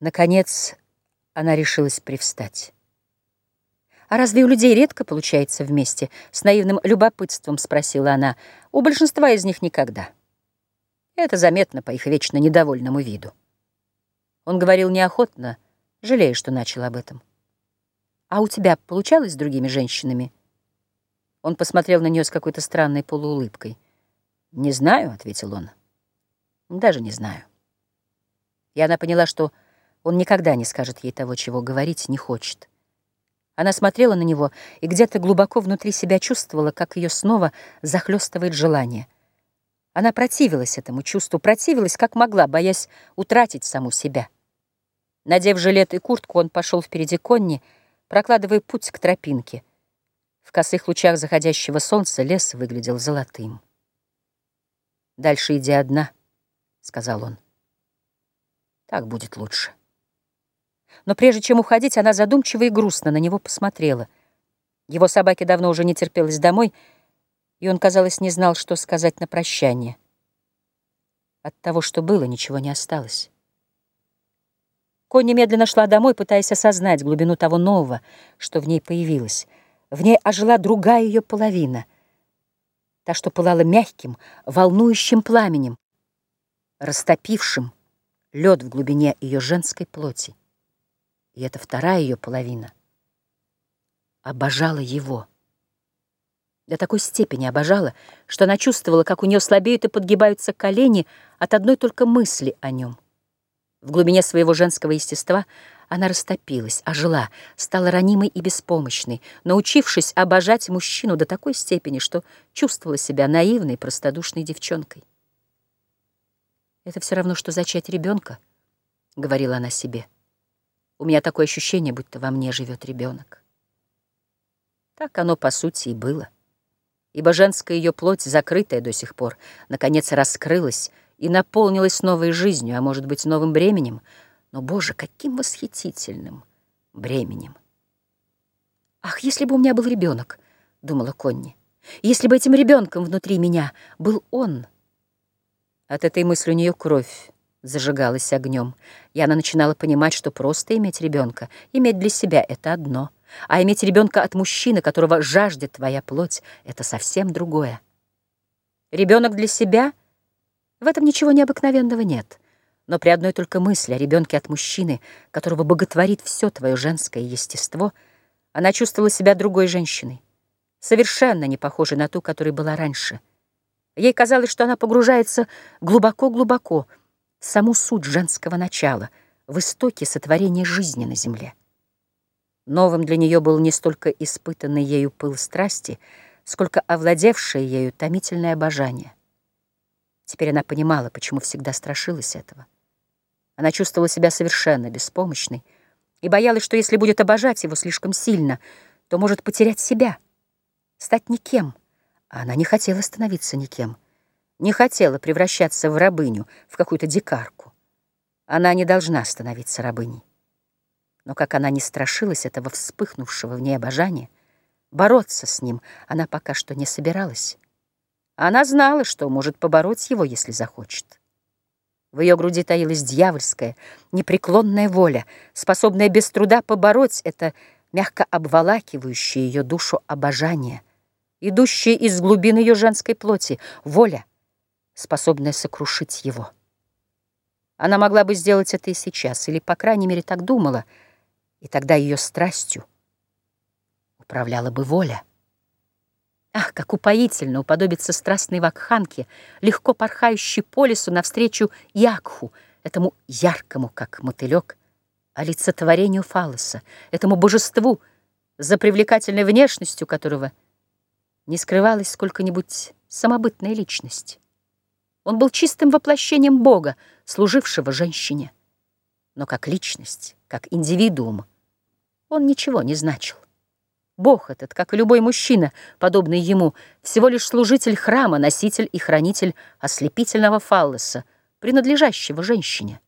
Наконец она решилась привстать. «А разве у людей редко получается вместе?» С наивным любопытством спросила она. «У большинства из них никогда. Это заметно по их вечно недовольному виду». Он говорил неохотно, жалея, что начал об этом. «А у тебя получалось с другими женщинами?» Он посмотрел на нее с какой-то странной полуулыбкой. «Не знаю», — ответил он. «Даже не знаю». И она поняла, что он никогда не скажет ей того, чего говорить не хочет. Она смотрела на него и где-то глубоко внутри себя чувствовала, как ее снова захлестывает желание. Она противилась этому чувству, противилась, как могла, боясь утратить саму себя. Надев жилет и куртку, он пошел впереди Конни, прокладывая путь к тропинке. В косых лучах заходящего солнца лес выглядел золотым. «Дальше иди одна», — сказал он. «Так будет лучше». Но прежде чем уходить, она задумчиво и грустно на него посмотрела. Его собаке давно уже не терпелось домой, и он, казалось, не знал, что сказать на прощание. От того, что было, ничего не осталось. Конни медленно шла домой, пытаясь осознать глубину того нового, что в ней появилось. В ней ожила другая ее половина, та, что пылала мягким, волнующим пламенем, растопившим лед в глубине ее женской плоти и эта вторая ее половина, обожала его. До такой степени обожала, что она чувствовала, как у нее слабеют и подгибаются колени от одной только мысли о нем. В глубине своего женского естества она растопилась, ожила, стала ранимой и беспомощной, научившись обожать мужчину до такой степени, что чувствовала себя наивной, простодушной девчонкой. «Это все равно, что зачать ребенка», — говорила она себе. У меня такое ощущение, будто во мне живет ребенок. Так оно, по сути, и было. Ибо женская ее плоть, закрытая до сих пор, наконец раскрылась и наполнилась новой жизнью, а может быть, новым бременем. Но, Боже, каким восхитительным бременем! «Ах, если бы у меня был ребенок!» — думала Конни. «Если бы этим ребенком внутри меня был он!» От этой мысли у нее кровь зажигалась огнем, и она начинала понимать, что просто иметь ребенка, иметь для себя — это одно, а иметь ребенка от мужчины, которого жаждет твоя плоть, — это совсем другое. Ребенок для себя — в этом ничего необыкновенного нет, но при одной только мысли о ребенке от мужчины, которого боготворит все твое женское естество, она чувствовала себя другой женщиной, совершенно не похожей на ту, которой была раньше. Ей казалось, что она погружается глубоко-глубоко, саму суть женского начала, в истоке сотворения жизни на земле. Новым для нее был не столько испытанный ею пыл страсти, сколько овладевшее ею томительное обожание. Теперь она понимала, почему всегда страшилась этого. Она чувствовала себя совершенно беспомощной и боялась, что если будет обожать его слишком сильно, то может потерять себя, стать никем, а она не хотела становиться никем не хотела превращаться в рабыню, в какую-то дикарку. Она не должна становиться рабыней. Но как она не страшилась этого вспыхнувшего в ней обожания, бороться с ним она пока что не собиралась. Она знала, что может побороть его, если захочет. В ее груди таилась дьявольская, непреклонная воля, способная без труда побороть это мягко обволакивающее ее душу обожание, идущее из глубин ее женской плоти, воля, способная сокрушить его. Она могла бы сделать это и сейчас, или, по крайней мере, так думала, и тогда ее страстью управляла бы воля. Ах, как упоительно уподобиться страстной вакханке, легко порхающей по лесу навстречу Якху, этому яркому, как мотылек, олицетворению фалоса, этому божеству, за привлекательной внешностью которого не скрывалась сколько-нибудь самобытная личность. Он был чистым воплощением Бога, служившего женщине. Но как личность, как индивидуум, он ничего не значил. Бог этот, как и любой мужчина, подобный ему, всего лишь служитель храма, носитель и хранитель ослепительного фаллоса, принадлежащего женщине.